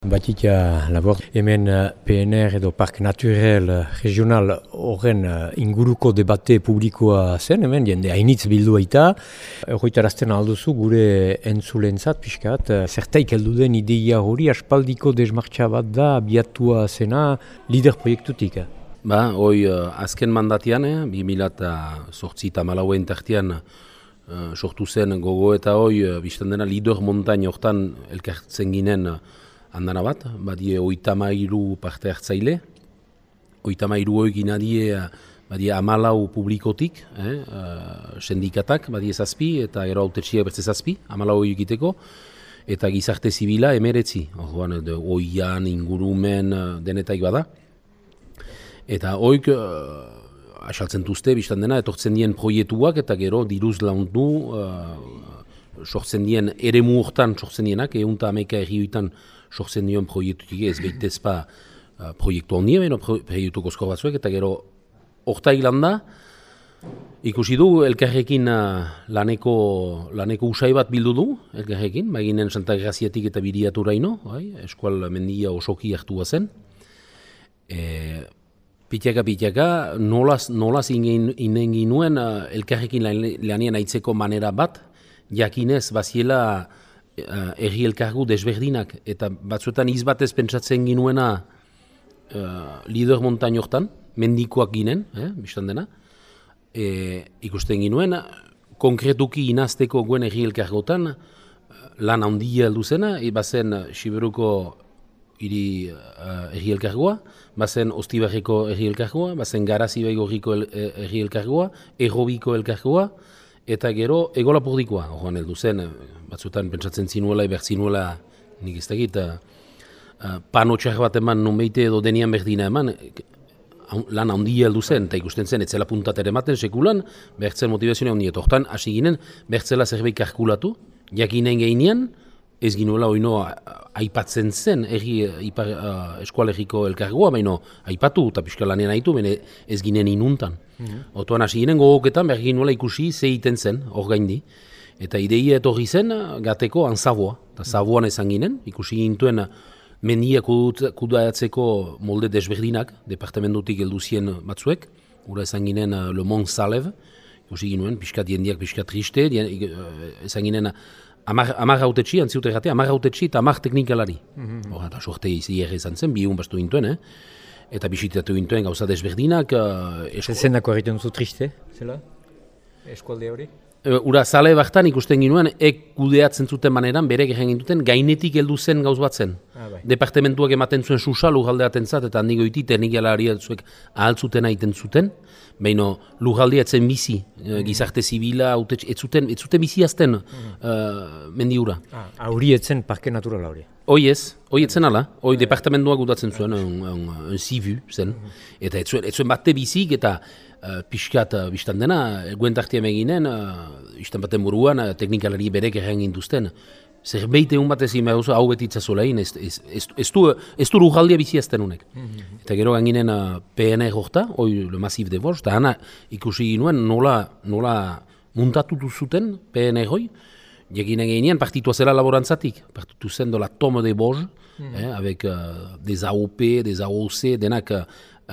Batita labor, hemen eh, PNR edo Park Naturel eh, Regional horren eh, inguruko debate publikoa zen, hemen jende hainitz bildu aita. Horretarazten alduzu gure entzulentzat pixkat, zertaik heldu den ideia hori aspaldiko desmartxa bat da biatua zena lider proiektutik. Ba, hoi azken mandatian, eh, 2008 eta malauen tartian sortu zen gogo eta hoi, bizten dena lider montain hortan elkartzen ginen handana bat, badie oitama iru parte hartzaile, oitama iru egin adie, badie amalau publikotik, eh, uh, sendikatak, badie zazpi, eta gero autetxia bertze zazpi, amalau egiteko, eta gizarte zibila emeretzi, orduan, oian, ingurumen, denetaik bada. Eta oik, uh, asaltzen duzte, biztan dena, etortzen dien proietuak, eta gero diruz laundu, uh, sortzen dien ere muurtan sortzen dienak, egun eta ameka errioetan sortzen dion proiektutik ez behitez pa uh, proiektu honi ebeno proiektu kozko batzuek eta gero orta hilan da ikusi du elkarrekin uh, laneko, laneko usai bat bildu du elkarrekin, maginen Santa Graziatik eta biriatura ino, bai, eskual mendia osoki hartu zen. E, Pitiaka, pitiaka, nolaz, nolaz inen ginuen uh, elkarrekin lanien aitzeko manera bat, jakinez baziela uh, erri elkargu desberdinak, eta batzuetan izbatez pentsatzen ginuena uh, lider montain hortan, mendikoak ginen, eh, biztan dena, e, ikusten ginuen, konkretuki inazteko guen erri elkargotan, lan handia heldu zena, e, bazen Siberuko hiri uh, erri elkargoa, bazen Ostibarreko erri elkargoa, bazen Garazibaigorriko erri elkargoa, Errobiko elkargoa, eta gero egolapurdikoa, horren heldu zen, batzutan pentsatzen zinuela, eber zinuela, nik ez dakit, uh, pano txar bat eman numeite edo denian berdina eman, lan handia heldu zen, eta ikusten zen, etzela puntat ere maten sekulan, bertzen motivazioa handia, eta horretan, hasi ginen, bertzela zerbait karkulatu, jakinen gehinean, ez ginuela oino aipatzen zen erri ipar, uh, eskualegiko elkargoa, baina aipatu eta pixka lanean haitu, baina ez ginen inuntan. Mm -hmm. Otoan hasi ginen gogoketan, behar ginuela ikusi ze iten zen, hor gaindi. Eta ideia etorri zen, gateko anzaboa. Eta zaboan ezan ginen, ikusi gintuen mendia kudatzeko molde desberdinak, departamentutik heldu zien batzuek, gura ezan ginen uh, Le Mont Salev, ikusi ginen, piskat diendiak piskat triste, uh, ezan ginen amar hautetxi, antziute errate, amar hautetxi eta amar teknikalari. Mm -hmm. Hora, eta sorte izi erre izan zen, bihun bastu gintuen, eh? eta bisitatu gintuen gauza desberdinak. Uh, esko... Zendako egiten duzu triste, zela? Eskualde hori? Eh, ura, zale baktan ikusten ginuen, ek kudeatzen zuten maneran, bere gehen gintuten, gainetik heldu zen gauz bat zen. Ah, bai. Departementuak ematen zuen susa lujaldeaten zat, eta handik goiti, teknikalari zuek ahaltzuten aiten zuten, behin lujaldia etzen bizi, mm. gizarte zibila, ez zuten, ez zuten bizi azten mm. uh, mendiura. Ah, Auri etzen parke naturala hori. Hoi ez, hoi etzen ala, hoi departamentuak gudatzen zuen, un, un, zivu zen, eta ez zuen, ez zuen batte bizik, eta uh, pixkat uh, biztan dena, guentartia meginen, uh, izten baten buruan, uh, teknikalari berek erren gintuzten, zerbait egun bat ezin behar hau betitza zolein, ez, ez, ez, ez, du, ez du rujaldia bizi azten unek. Eta gero ganginen uh, PNR horta, hoi le Massif de Vos, eta hana ikusi ginuen nola, nola muntatu zuten PNR hoi, Jekinen gehinean partitua zela laborantzatik, partitu zen dola tome de boz, mm. eh, avec uh, des AOP, des AOC, denak uh,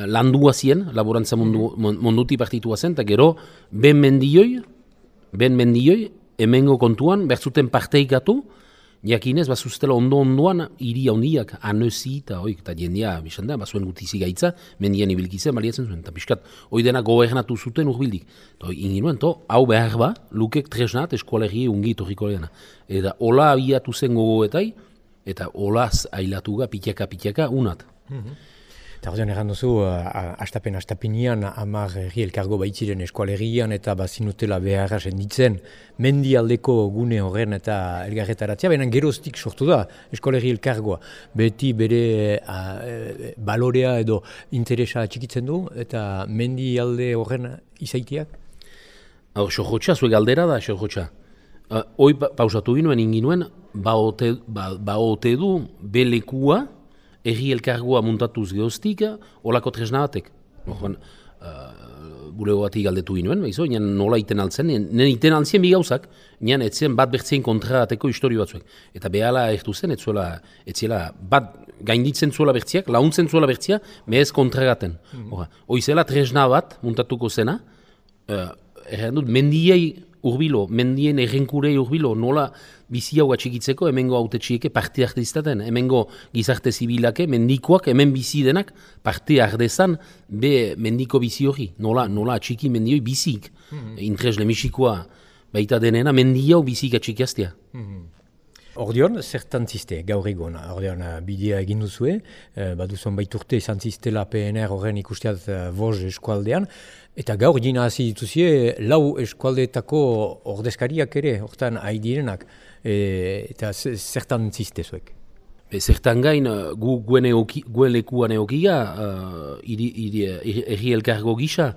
landua zien, laborantza mundu, mm. munduti partitua zen, eta gero, ben mendioi, ben mendioi, emengo kontuan, bertzuten parteikatu, jakinez, bazuztela ondo ondoan, hiri handiak, anözi eta hoik, eta jendia, bizan da, bazuen gutizi gaitza, mendian ibilkizen, baliatzen zuen, eta piskat, hoi dena gobernatu zuten urbildik. Eta inginuen, to, hau behar ba, lukek tresnat eskualegi ungi torriko dena. Eta hola abiatu zen gogoetai, eta holaz ailatuga, pitiaka, pitiaka, unat. Mm Eta hori egan duzu, uh, astapen astapenian, amar erri elkargo baitziren eskualerian eta bazinutela beharra senditzen mendialdeko gune horren eta elgarretaratzea, baina geroztik sortu da eskualeri elkargoa. Beti bere uh, balorea edo interesa txikitzen du eta mendialde horren izaitiak? Hor, xorrotxa, zue galdera da, xorrotxa. Uh, hoi pausatu ginoen inginuen, ba ote, ba, ba ote du belekua, erri elkargoa muntatuz geostik, olako tresna batek. -hmm. uh, bulego bati galdetu ginoen, baizo, nian nola iten altzen, nien iten altzien bi gauzak, nian etzen bat bertzien kontra ateko historio batzuek. Eta behala ertu zen, etzuela, etziela, bat gainditzen zuela bertziak, launtzen zuela bertzia, mehez kontragaten. Mm -hmm. Oizela tresna bat, muntatuko zena, uh, erran dut, mendiei urbilo, mendien errenkurei urbilo, nola bizi hau atxikitzeko, hemengo haute txieke parte arte izaten, hemengo gizarte zibilake, mendikoak, hemen bizi denak, parte ardezan, be mendiko bizi hori, nola, nola atxiki mendioi bizik, mm -hmm. intrez lemisikoa, baita denena, mendiau bizik atxikiaztea. Mm Ordeon, zertan ziste, gaur egon, ordeon, eh, bidea egin duzue, eh, baduzon baiturte izan zistela PNR horren ikusteat eh, voz eskualdean, eta gaur gina hasi dituzie lau eskualdeetako ordezkariak ere, hortan haidirenak, e, eta zertan ziste zuek? Be, zertan gain, gu guen lekuan eokia, uh, erri elkargo gisa,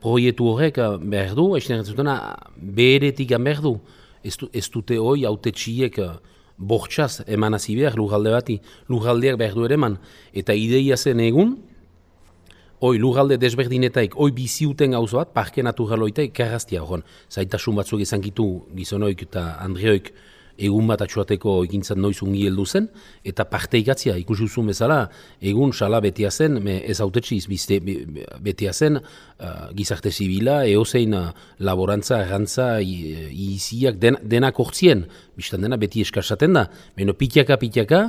proietu horrek behar du, esnean zutena, beheretik behar du, ez dute hoi haute txiek, bortxaz eman hasi behar lugalde bati, lugaldeak behar du eman. Eta ideia zen egun, oi lugalde desberdinetaik, oi biziuten gauzo bat, parke naturaloitaik, karraztia hori. Zaitasun batzuk izan gitu gizonoik eta Andreoik, egun bat atxuateko egintzat noiz ungi heldu zen, eta parte ikatzia, ikusi duzu bezala, egun sala betia zen, me ez autetxiz, bizte betia zen, uh, gizarte zibila, eozein uh, laborantza, errantza, iziak, den, denak hortzien, biztan dena beti eskasaten da, beno pitiaka, pitiaka,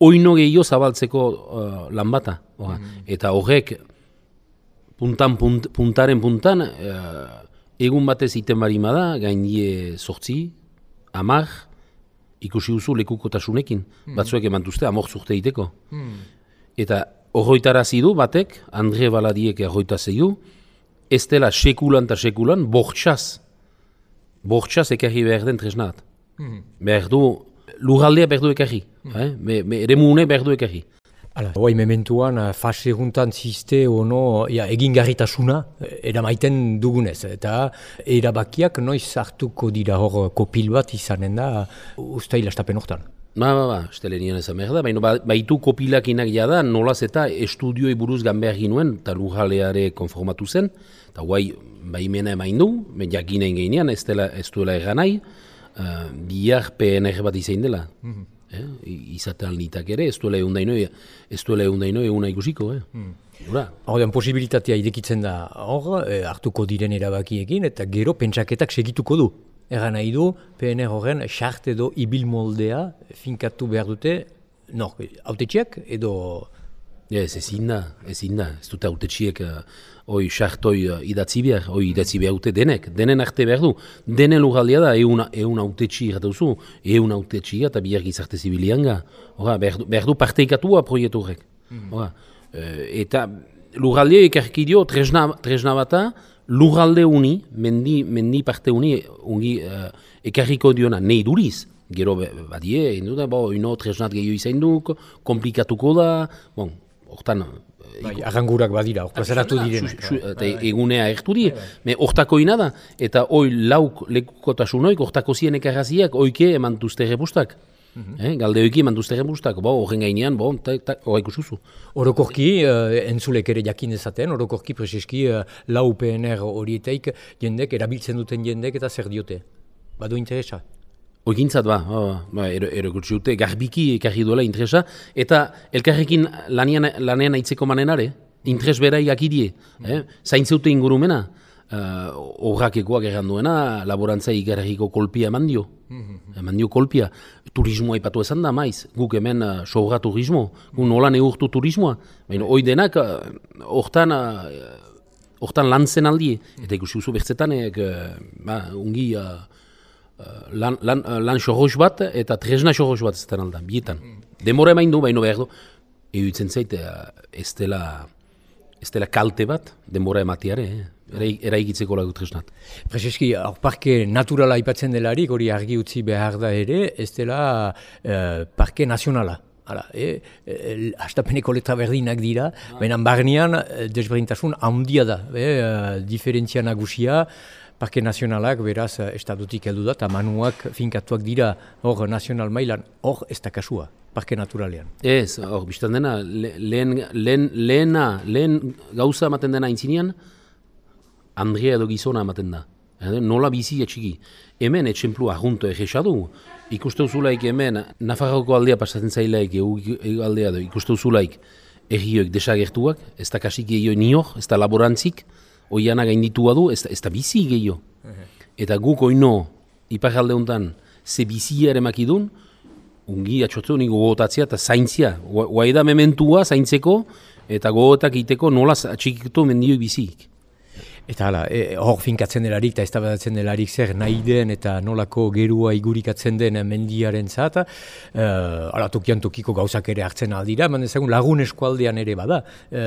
oino gehiago zabaltzeko uh, lan bata. Mm. Eta horrek, puntan, punt, puntaren puntan, uh, egun batez iten barimada, gainie sortzi, amar, ikusi duzu lekukotasunekin, mm. batzuek eman duzte amor zurte iteko. Mm. Eta horroitara zidu batek, Andre Baladiek horroita zidu, ez dela sekulan eta sekulan bortxaz, bortxaz ekarri behar den tresnat. Mm. Behar du, lurraldea behar du ekarri, mm. eh? ere mune behar du ekarri. Hala, Hoi mementuan, eh, fase juntan ziste ono, ja, egin garritasuna, eh, eramaiten dugunez. Eta erabakiak noiz hartuko dira hor kopil bat izanen da, usta hilastapen hortan. Ba, ba, ba, estele nian ezan behar da, baina ba, baitu kopilak inak jada, nolaz eta estudioi buruz gan behar ginuen, eta lujaleare konformatu zen, eta guai, baimena emain du, jakinen geinean, ez, dela, ez duela egan nahi, uh, bihar PNR bat izain dela. Mm eh? izatean nitak ere, ez duela egun daino, ez duela egun daino eguna ikusiko. Eh? Hmm. Hor, posibilitatea idekitzen da hor, eh, hartuko diren erabakiekin, eta gero pentsaketak segituko du. Egan nahi du, PNR horren, xart edo ibil moldea finkatu behar dute, no, autetxiak edo Ez, ezin da, ezin da, ez dute haute txiek, uh, oi, sartoi uh, idatzi behar, oi, idatzi behar dute denek, denen arte behar du. Denen lugaldia da, egun haute txiek eta duzu, egun haute txiek eta bihar gizarte zibilian ga. Hora, behar, behar du parteikatua proietu horrek. Mm -hmm. eta lugaldia ekarkidio tresna, tresna bata, lugalde uni, mendi, mendi parte uni, ungi uh, ekarriko diona, nahi duriz. Gero badie, indu da, bo, ino tresnat gehiago izan duk, komplikatuko da, bon, hortan... Eh, bai, agangurak badira, plazaratu direnak. Eta egunea ertu di, me hortako ina da, eta hoi lauk lekukotasunoik, hortako zien ekarraziak, oike eman duzte repustak. Mhm. eh, galde oiki eman duzte repustak, bo, horren gainean, bo, horra ikusuzu. Orokorki, uh, entzulek ere jakin dezaten, orokorki prezeski uh, lau PNR horieteik jendek, erabiltzen duten jendek eta zer diote. Badu interesa? Oigintzat ba, oh, ba ero, ero dute, garbiki ekarri duela interesa, eta elkarrekin lanean, lanean aitzeko manenare, interes bera igakidie, eh? zaintzeute ingurumena, uh, horrak ekoak erran duena, laborantza ikarriko kolpia eman dio, mm eman dio kolpia, turismoa ipatu esan da maiz, guk hemen uh, sobra turismo, gu nola neurtu turismoa, baina hoi denak, hortan, uh, hortan lan zen aldie, eta ikusi usu bertzetan, uh, ba, ungi, uh, lan, lan, lan bat eta tresna xorroz bat zetan aldan, bietan. Demora emain du, baino behar du. Ego itzen zait, ez dela, ez dela kalte bat, demora ematiare, eh? era egitzeko lagu tresnat. Prezeski, parke naturala ipatzen delarik, hori argi utzi behar da ere, ez dela uh, parke nazionala. Hala, e, e, astapeneko letra berdinak dira, ah. baina barnean desberdintasun handia da, e, diferentzia nagusia, Parke Nazionalak beraz estatutik heldu da, eta manuak finkatuak dira hor nazional mailan, hor ez da kasua, Parke Naturalean. Ez, hor, biztan dena, lehen, lehen, lehen, lehen gauza ematen dena intzinean, Andrea edo gizona ematen da. Nola bizi etxiki. Hemen etxemplu ahunto egexadu. Ikuste uzulaik hemen, Nafarroko aldea pasatzen zailaik, egu aldea du, ikuste uzulaik errioik desagertuak, ez da kasik gehiago nior, ez da laborantzik, oiana gainditua du, ez ez da bizi gehiago. Eta guk oino, iparalde honetan, ze bizia ere makidun, ungi atxotu nik gogotatzea eta zaintzia. Guai da mementua zaintzeko, eta gogotak iteko nola atxikitu mendioi bizik. Eta hala, e, hor finkatzen delarik eta eztabaidatzen delarik zer nahi den eta nolako gerua igurikatzen den mendiaren zata, e, hala tokian tokiko gauzak ere hartzen aldira, man ezagun lagun eskualdean ere bada, e,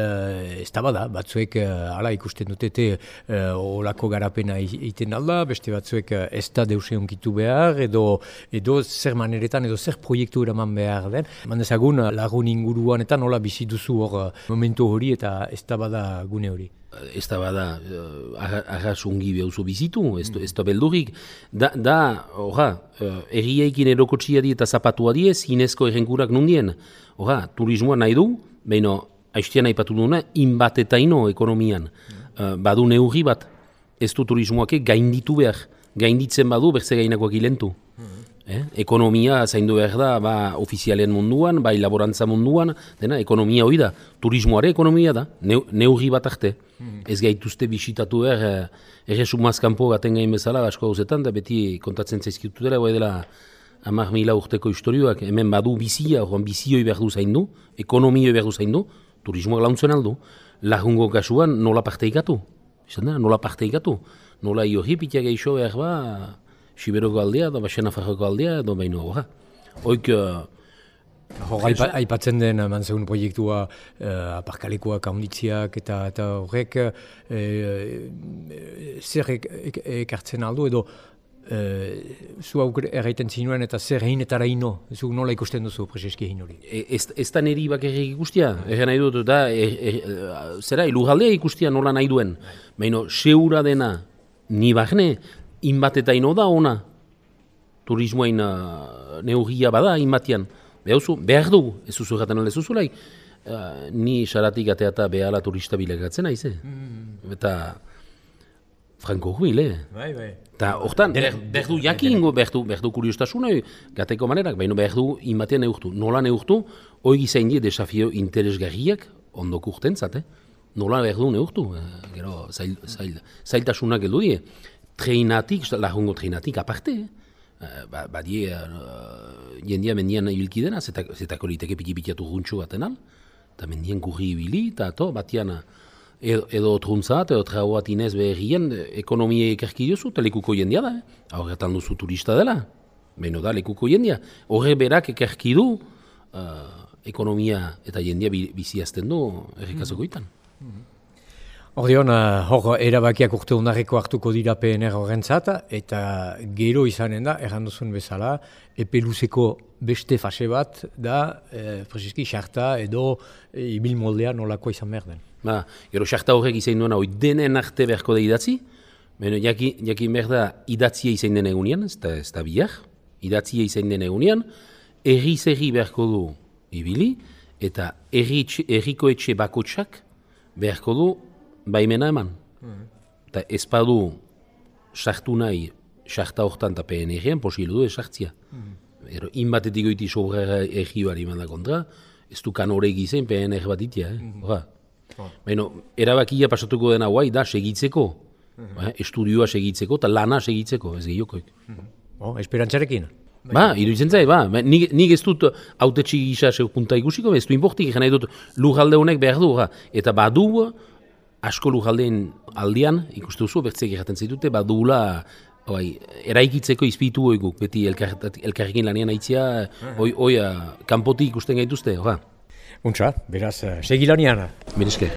ez da batzuek e, hala ikusten dutete e, olako garapena egiten alda, beste batzuek e, ez da deuse behar, edo, edo zer maneretan, edo zer proiektu eraman behar den. Man ezagun lagun inguruan eta nola bizi duzu hor momentu hori eta ez da gune hori ez da bada uh, arras ungi behuzo bizitu, ez, mm. ez da beldurik. Da, da orra, uh, erriaikin erokotxia di eta zapatua di ez, inezko errenkurak nundien. Orra, turismoa nahi du, behin haiztian nahi patu duena, inbat eta ino ekonomian. Uh, badu neurri bat, ez du turismoak gainditu behar. Gainditzen badu, berze gainakoak ilentu. Eh? Ekonomia zaindu behar da, ba, ofizialen munduan, bai laborantza munduan, dena, ekonomia hori da. Turismoare ekonomia da, ne, neurri bat arte. Mhm. Ez gaituzte bisitatu behar, eh, kanpo gaten gain bezala, asko hauzetan, da beti kontatzen zaizkitu dela, bai dela, amak mila urteko historioak, hemen badu bizia, oran bizioi behar du zaindu, ekonomioi behar du zaindu, turismoak launtzen aldu, lagungo kasuan nola parte ikatu, nola parte ikatu, nola iorri pitia geixo behar ba, Siberoko aldea, da Baxena Fajoko aldea, edo behin hori. Oik... Uh, aipatzen den, man zegoen proiektua, uh, aparkalikoak, haunditziak, eta, eta horrek, uh, zer ekartzen aldu, edo uh, zu auk erraiten zinuen, eta zer egin eta raino, zu nola ikusten duzu prezeski egin hori? E, ez, ez da niri bakarrik ikustia, nahi dut, da, e, e, zera, ilugaldea ikustia nola nahi duen. Baina, seura dena, ni bahne, inbat eta ino da ona, turismoain uh, neurria bada inbatian. Behauzu, behar du, ez zuzu jaten alde zuzulaik, uh, ni saratik atea eta behala turista bilegatzen aize. Eh? Mm. Eta franko huile. Bai, bai. Eta hortan, behar du jakingo, behar du, behar du kuriostasuna, gateko manerak, baina behar du inbatean neurtu. Nola neurtu, hoi gizain die desafio interesgarriak ondok urten zate. Nola behar du neurtu, gero zail, zail, zailtasunak edu die treinatik, lagungo treinatik aparte, eh? ba, badie uh, jendia mendian ibilki dena, zetako liteke piki pikiatu guntxo baten al, eta mendien kurri ibili, eta to, batian edo, edo truntzat, edo trau bat inez beherrien, ekonomia ekerki diozu, eta lekuko jendia da, eh? horretan duzu turista dela, beno da, lekuko jendia. Horre berak ekerki du, uh, ekonomia eta jendia biziazten du errekazoko. Mm -hmm. Ordeon, uh, hor erabakiak urte unarreko hartuko dira PNR horrentzat, eta gero izanen da, erranduzun bezala, epeluzeko beste fase bat da, e, preziski, xarta edo e, ibil moldea nolako izan behar den. Ba, gero xarta horrek izan duena, hoi denen arte beharko da idatzi, Beno, jaki, jaki behar da idatzia izan den egunean, ez da, ez da biak, idatzia izan den egunean, erri zerri beharko du ibili, eta erriko etxe bakotsak beharko du baimena eman. Eta ez badu sartu nahi, sarta horretan eta PNR-ean, posilu du esartzia. Mm. Ero, inbatetik goiti sobrera egi bari da kontra, ez du kan horrek izan PNR bat itia, eh? Mm -hmm. Baina, erabakia pasatuko dena guai da segitzeko, mm -hmm. estudioa segitzeko eta lana segitzeko, ez gehiokoik. Mm -hmm. oh, esperantzarekin? Ba, iruditzen zai, ba, nik, nik ez dut autetxi gisa punta ikusiko, ez du inbortik, nahi dut lujalde honek behar du, eta badu, asko lujaldeen aldian, ikustu duzu, bertzek erraten zaitute, badula bai, eraikitzeko izpitu oiguk, beti elkarrekin lanean aitzia, oi, oi, kanpoti ikusten gaituzte, Untsa, beraz, segi lanean. Berizke.